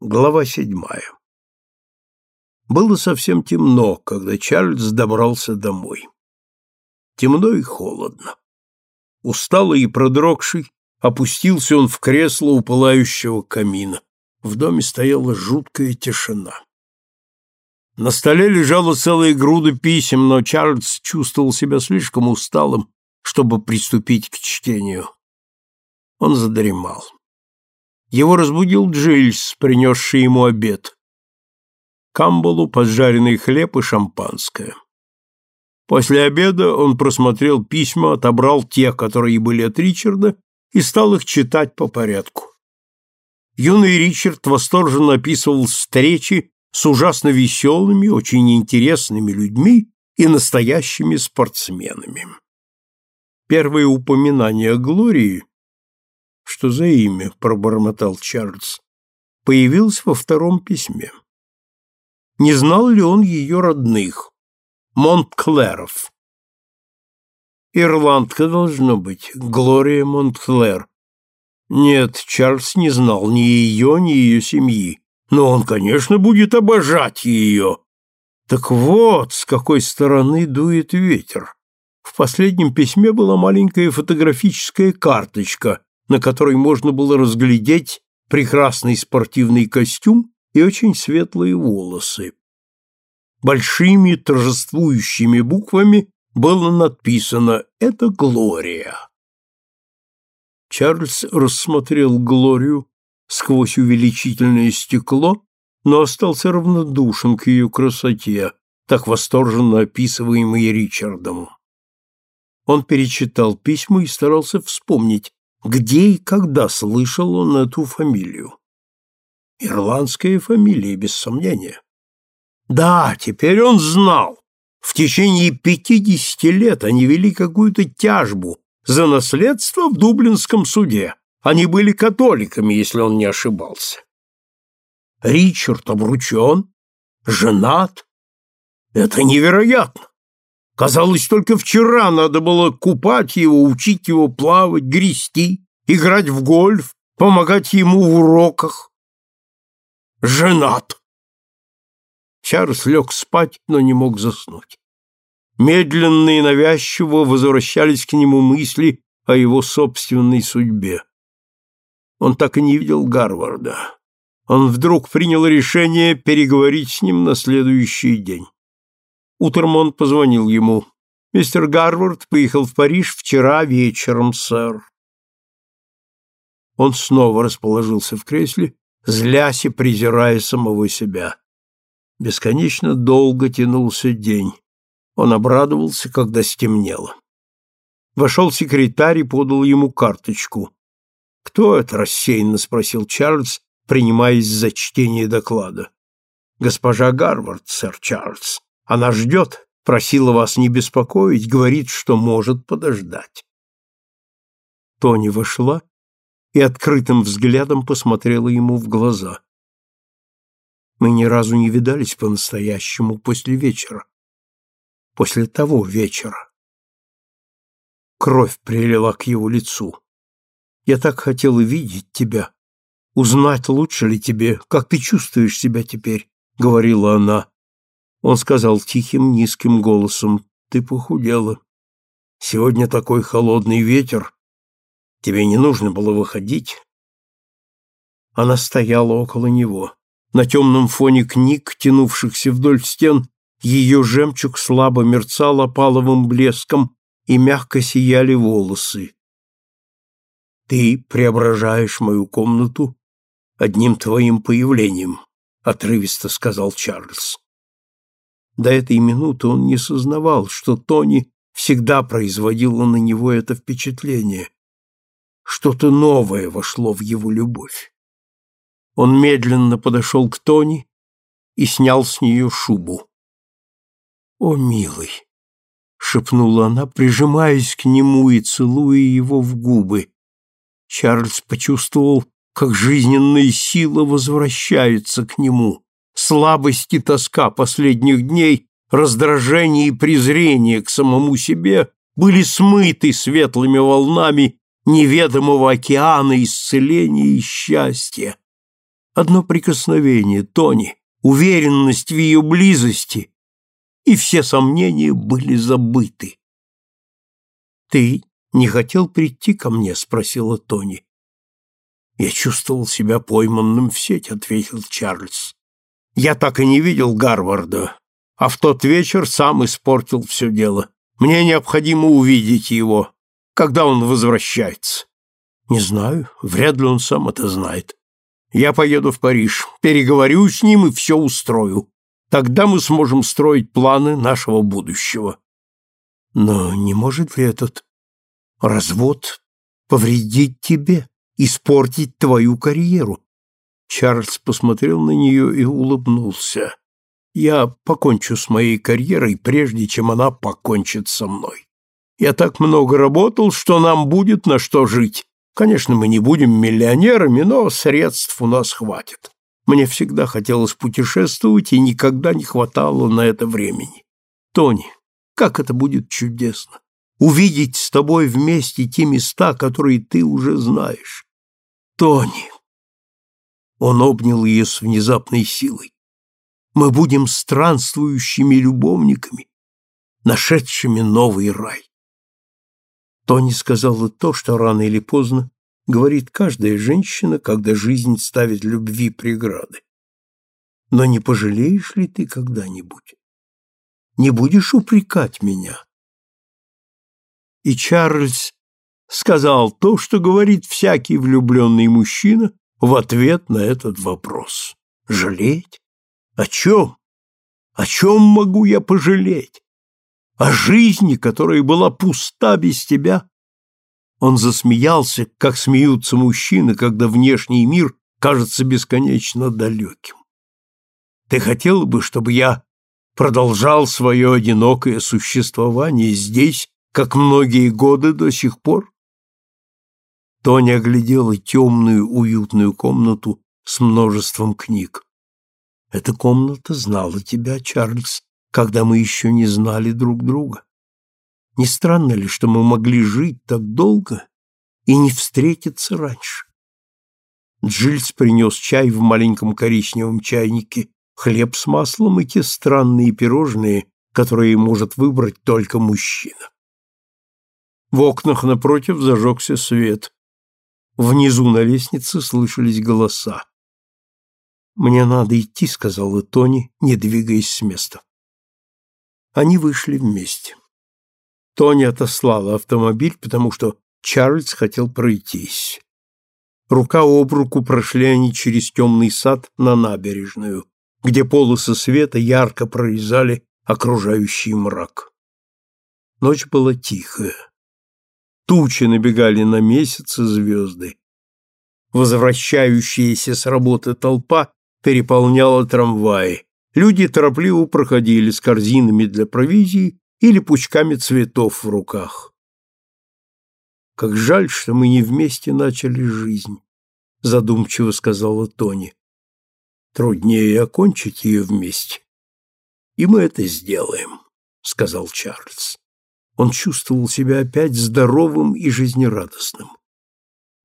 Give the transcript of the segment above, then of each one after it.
Глава седьмая. Было совсем темно, когда Чарльз добрался домой. Темно и холодно. Усталый и продрогший, опустился он в кресло у пылающего камина. В доме стояла жуткая тишина. На столе лежала целая груда писем, но Чарльз чувствовал себя слишком усталым, чтобы приступить к чтению. Он задремал. Его разбудил Джильс, принесший ему обед. Камбалу поджаренный хлеб и шампанское. После обеда он просмотрел письма, отобрал те, которые были от Ричарда, и стал их читать по порядку. Юный Ричард восторженно описывал встречи с ужасно веселыми, очень интересными людьми и настоящими спортсменами. Первое упоминание о Глории что за имя, пробормотал Чарльз, появился во втором письме. Не знал ли он ее родных, Монтклеров? Ирландка должно быть, Глория Монтклер. Нет, Чарльз не знал ни ее, ни ее семьи, но он, конечно, будет обожать ее. Так вот, с какой стороны дует ветер. В последнем письме была маленькая фотографическая карточка, на которой можно было разглядеть прекрасный спортивный костюм и очень светлые волосы. Большими торжествующими буквами было написано «Это Глория». Чарльз рассмотрел Глорию сквозь увеличительное стекло, но остался равнодушен к ее красоте, так восторженно описываемой Ричардом. Он перечитал письма и старался вспомнить, где и когда слышал он эту фамилию? Ирландская фамилия, без сомнения. Да, теперь он знал. В течение пятидесяти лет они вели какую-то тяжбу за наследство в Дублинском суде. Они были католиками, если он не ошибался. Ричард обручен, женат. Это невероятно. Казалось, только вчера надо было купать его, учить его плавать, грести, играть в гольф, помогать ему в уроках. Женат. Чарльз лег спать, но не мог заснуть. Медленно и навязчиво возвращались к нему мысли о его собственной судьбе. Он так и не видел Гарварда. Он вдруг принял решение переговорить с ним на следующий день. Утром он позвонил ему. «Мистер Гарвард поехал в Париж вчера вечером, сэр». Он снова расположился в кресле, злясь и презирая самого себя. Бесконечно долго тянулся день. Он обрадовался, когда стемнело. Вошел секретарь и подал ему карточку. «Кто это?» — рассеянно спросил Чарльз, принимаясь за чтение доклада. «Госпожа Гарвард, сэр Чарльз». Она ждет, просила вас не беспокоить, говорит, что может подождать. Тони вошла и открытым взглядом посмотрела ему в глаза. Мы ни разу не видались по-настоящему после вечера. После того вечера. Кровь прилила к его лицу. Я так хотела видеть тебя, узнать, лучше ли тебе, как ты чувствуешь себя теперь, — говорила она, он сказал тихим, низким голосом, «Ты похудела. Сегодня такой холодный ветер. Тебе не нужно было выходить». Она стояла около него. На темном фоне книг, тянувшихся вдоль стен, ее жемчуг слабо мерцал опаловым блеском, и мягко сияли волосы. «Ты преображаешь мою комнату одним твоим появлением», — отрывисто сказал Чарльз. До этой минуты он не сознавал, что Тони всегда производила на него это впечатление. Что-то новое вошло в его любовь. Он медленно подошел к Тони и снял с нее шубу. «О, милый!» — шепнула она, прижимаясь к нему и целуя его в губы. Чарльз почувствовал, как жизненная сила возвращается к нему слабость и тоска последних дней, раздражение и презрение к самому себе были смыты светлыми волнами неведомого океана исцеления и счастья. Одно прикосновение, Тони, уверенность в ее близости, и все сомнения были забыты. «Ты не хотел прийти ко мне?» — спросила Тони. «Я чувствовал себя пойманным в сеть», — ответил Чарльз. «Я так и не видел Гарварда, а в тот вечер сам испортил все дело. Мне необходимо увидеть его, когда он возвращается». «Не знаю, вряд ли он сам это знает. Я поеду в Париж, переговорю с ним и все устрою. Тогда мы сможем строить планы нашего будущего. Но не может ли этот развод повредить тебе, испортить твою карьеру? Чарльз посмотрел на нее и улыбнулся. Я покончу с моей карьерой, прежде чем она покончит со мной. Я так много работал, что нам будет на что жить. Конечно, мы не будем миллионерами, но средств у нас хватит. Мне всегда хотелось путешествовать, и никогда не хватало на это времени. Тони, как это будет чудесно! Увидеть с тобой вместе те места, которые ты уже знаешь. Тони! Он обнял ее с внезапной силой. Мы будем странствующими любовниками, нашедшими новый рай. Тони сказала то, что рано или поздно говорит каждая женщина, когда жизнь ставит любви преграды. Но не пожалеешь ли ты когда-нибудь? Не будешь упрекать меня? И Чарльз сказал то, что говорит всякий влюбленный мужчина в ответ на этот вопрос. Жалеть? О чем? О чем могу я пожалеть? о жизни, которая была пуста без тебя. Он засмеялся, как смеются мужчины, когда внешний мир кажется бесконечно далеким. Ты хотела бы, чтобы я продолжал свое одинокое существование здесь, как многие годы до сих пор? Тоня оглядела темную, уютную комнату с множеством книг. Эта комната знала тебя, Чарльз, когда мы еще не знали друг друга? Не странно ли, что мы могли жить так долго и не встретиться раньше? Джильс принес чай в маленьком коричневом чайнике, хлеб с маслом и те странные пирожные, которые может выбрать только мужчина. В окнах напротив зажегся свет. Внизу на лестнице слышались голоса. «Мне надо идти», — сказала Тони, не двигаясь с места. Они вышли вместе. Тони отослала автомобиль, потому что Чарльз хотел пройтись. Рука об руку прошли они через темный сад на набережную, где полосы света ярко прорезали окружающий мрак. Ночь была тихая. Тучи набегали на месяц и звезды. Возвращающаяся с работы толпа переполняла трамваи. Люди торопливо проходили с корзинами для провизии или пучками цветов в руках. «Как жаль, что мы не вместе начали жизнь», — задумчиво сказала Тони. «Труднее окончить ее вместе. И мы это сделаем», — сказал Чарльз. Он чувствовал себя опять здоровым и жизнерадостным.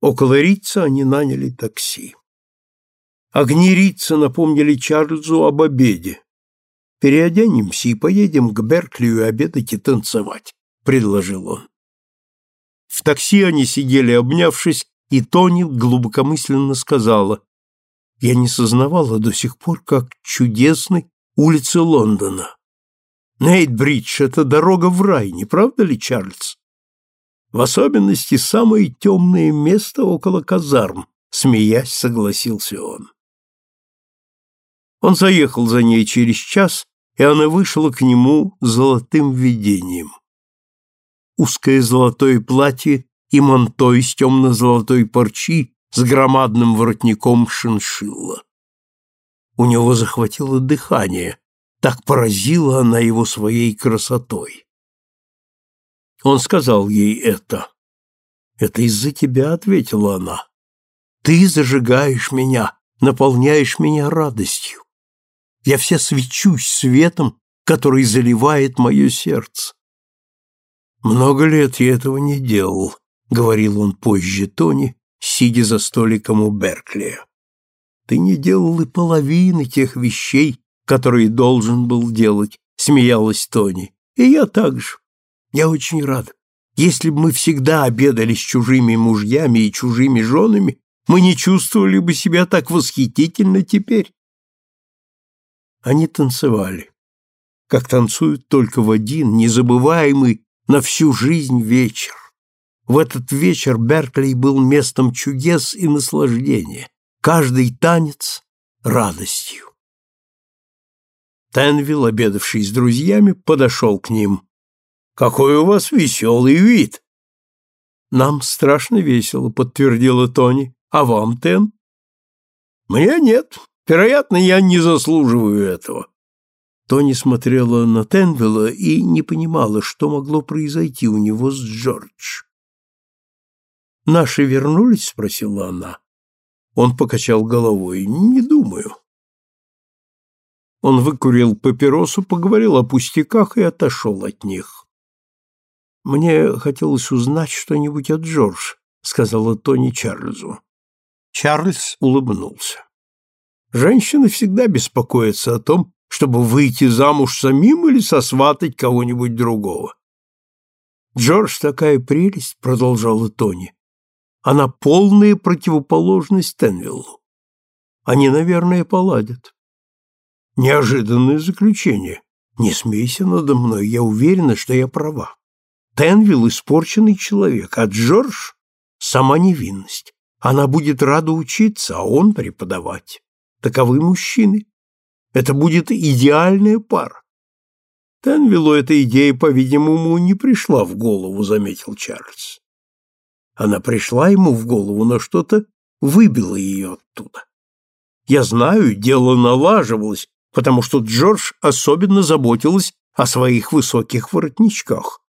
Около Рица они наняли такси. Огни Рица напомнили Чарльзу об обеде. «Переоденемся и поедем к Берклию обедать и танцевать», — предложил он. В такси они сидели, обнявшись, и Тони глубокомысленно сказала, «Я не сознавала до сих пор, как чудесны улицы Лондона. Нейтбридж — это дорога в рай, не правда ли, Чарльз? В особенности самое темное место около казарм», — смеясь согласился он. Он заехал за ней через час, и она вышла к нему золотым видением. Узкое золотое платье и манто из темно-золотой парчи с громадным воротником шиншилла. У него захватило дыхание, так поразила она его своей красотой. Он сказал ей это. «Это из-за тебя», — ответила она. «Ты зажигаешь меня, наполняешь меня радостью. Я вся свечусь светом, который заливает мое сердце. Много лет я этого не делал, говорил он позже Тони, сидя за столиком у Берклия. Ты не делал и половины тех вещей, которые должен был делать, смеялась Тони. И я также. Я очень рада. Если бы мы всегда обедали с чужими мужьями и чужими женами, мы не чувствовали бы себя так восхитительно теперь. Они танцевали, как танцуют только в один, незабываемый на всю жизнь вечер. В этот вечер Беркли был местом чудес и наслаждения, каждый танец — радостью. Тенвилл, обедавший с друзьями, подошел к ним. Какой у вас веселый вид!» «Нам страшно весело», — подтвердила Тони. «А вам, Тен?» «Мне нет. Вероятно, я не заслуживаю этого». Тони смотрела на Тенвилла и не понимала, что могло произойти у него с Джордж. «Наши вернулись?» — спросила она. Он покачал головой. «Не думаю». Он выкурил папиросу, поговорил о пустяках и отошел от них. «Мне хотелось узнать что-нибудь от Джордж», — сказала Тони Чарльзу. Чарльз улыбнулся. «Женщины всегда беспокоятся о том, чтобы выйти замуж самим или сосватать кого-нибудь другого». «Джордж такая прелесть», — продолжала Тони. «Она полная противоположность Тенвиллу. Они, наверное, поладят». Неожиданное заключение. Не смейся надо мной, я уверена, что я права. Тенвилл — испорченный человек, а Джордж — сама невинность. Она будет рада учиться, а он преподавать. Таковы мужчины. Это будет идеальная пара. Тенвиллу эта идея, по-видимому, не пришла в голову, заметил Чарльз. Она пришла ему в голову, но что-то выбило ее оттуда. Я знаю, дело налаживалось, потому что Джордж особенно заботилась о своих высоких воротничках.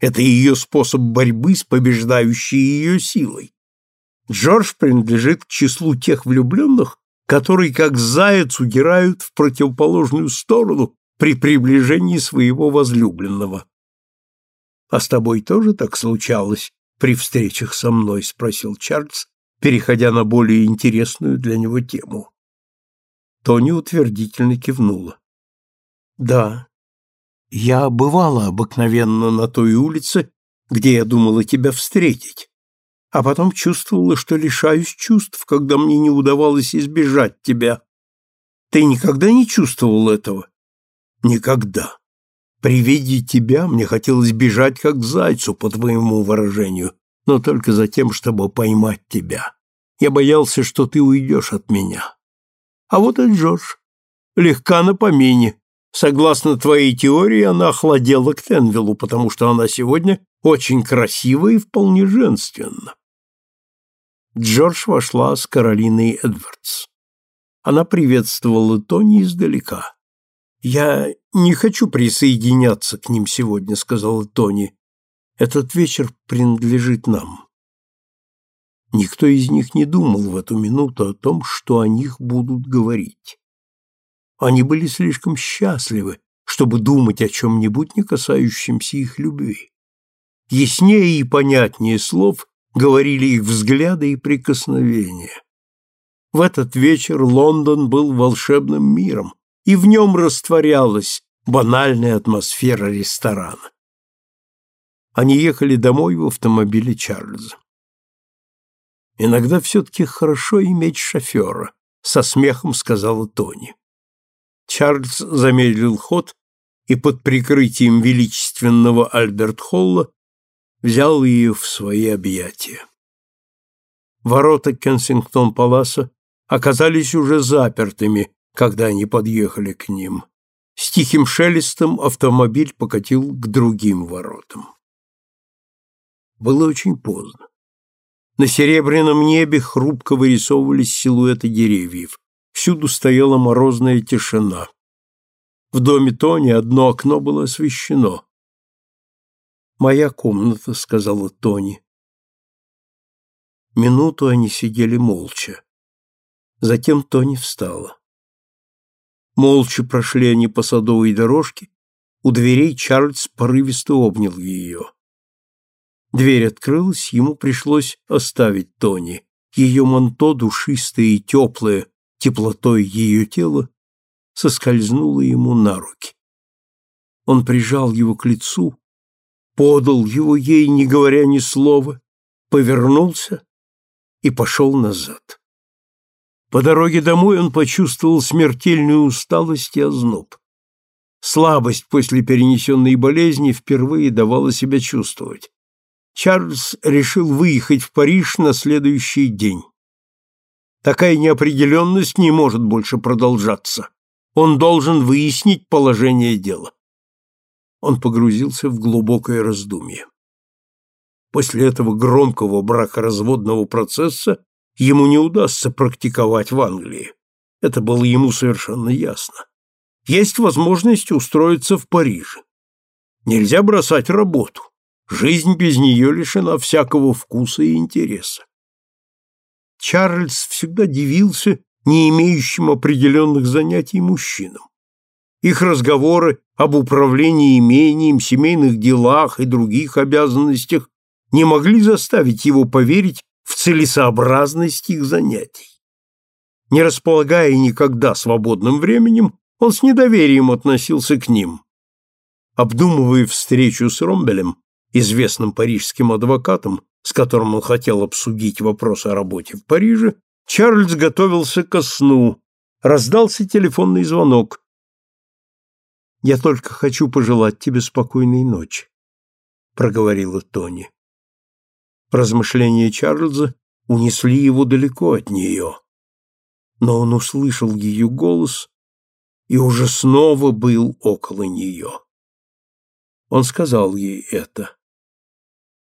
Это ее способ борьбы с побеждающей ее силой. Джордж принадлежит к числу тех влюбленных, которые как заяц удирают в противоположную сторону при приближении своего возлюбленного. — А с тобой тоже так случалось при встречах со мной? — спросил Чарльз, переходя на более интересную для него тему. Тони утвердительно кивнула. — Да, я бывала обыкновенно на той улице, где я думала тебя встретить, а потом чувствовала, что лишаюсь чувств, когда мне не удавалось избежать тебя. Ты никогда не чувствовал этого? Никогда. При виде тебя мне хотелось бежать как зайцу, по твоему выражению, но только за тем, чтобы поймать тебя. Я боялся, что ты уйдешь от меня. А вот и Джордж. Легка на помине, Согласно твоей теории, она охладела к Тенвиллу, потому что она сегодня очень красива и вполне женственна. Джордж вошла с Каролиной Эдвардс. Она приветствовала Тони издалека. «Я не хочу присоединяться к ним сегодня», — сказала Тони. «Этот вечер принадлежит нам». Никто из них не думал в эту минуту о том, что о них будут говорить. Они были слишком счастливы, чтобы думать о чем-нибудь, не касающемся их любви. Яснее и понятнее слов говорили их взгляды и прикосновения. В этот вечер Лондон был волшебным миром, и в нем растворялась банальная атмосфера ресторана. Они ехали домой в автомобиле Чарльза. «Иногда все-таки хорошо иметь шофера», — со смехом сказала Тони. Чарльз замедлил ход и под прикрытием величественного Альберт-Холла взял ее в свои объятия. Ворота Кенсингтон-Паласа оказались уже запертыми, когда они подъехали к ним. С тихим шелестом автомобиль покатил к другим воротам. Было очень поздно. На серебряном небе хрупко вырисовывались силуэты деревьев. Всюду стояла морозная тишина. В доме Тони одно окно было освещено. «Моя комната», — сказала Тони. Минуту они сидели молча. Затем Тони встала. Молча прошли они по садовой дорожке. У дверей Чарльз порывисто обнял ее. Дверь открылась, ему пришлось оставить Тони. Ее манто, душистое и теплое, теплотой ее тела, соскользнула ему на руки. Он прижал его к лицу, подал его ей, не говоря ни слова, повернулся и пошел назад. По дороге домой он почувствовал смертельную усталость и озноб. Слабость после перенесенной болезни впервые давала себя чувствовать. Чарльз решил выехать в Париж на следующий день. Такая неопределенность не может больше продолжаться. Он должен выяснить положение дела. Он погрузился в глубокое раздумье. После этого громкого бракоразводного процесса ему не удастся практиковать в Англии. Это было ему совершенно ясно. Есть возможность устроиться в Париже. Нельзя бросать работу. Жизнь без нее лишена всякого вкуса и интереса. Чарльз всегда дивился не имеющим определенных занятий мужчинам. Их разговоры об управлении имением, семейных делах и других обязанностях не могли заставить его поверить в целесообразность их занятий. Не располагая никогда свободным временем, он с недоверием относился к ним. Обдумывая встречу с Ромбелем, известным парижским адвокатом, с которым он хотел обсудить вопрос о работе в Париже, Чарльз готовился ко сну. Раздался телефонный звонок. «Я только хочу пожелать тебе спокойной ночи», — проговорила Тони. Размышления Чарльза унесли его далеко от нее. Но он услышал ее голос и уже снова был около нее. Он сказал ей это.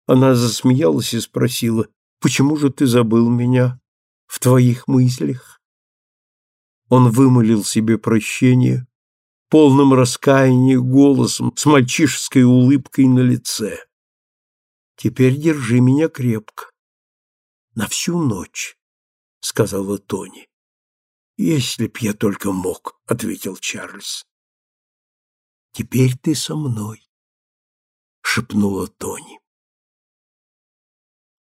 Она засмеялась и спросила, «Почему же ты забыл меня в твоих мыслях?» Он вымолил себе прощение, полным раскаяния голосом, с мальчишеской улыбкой на лице. «Теперь держи меня крепко. На всю ночь», — сказала Тони. «Если б я только мог», — ответил Чарльз. «Теперь ты со мной», — шепнула Тони.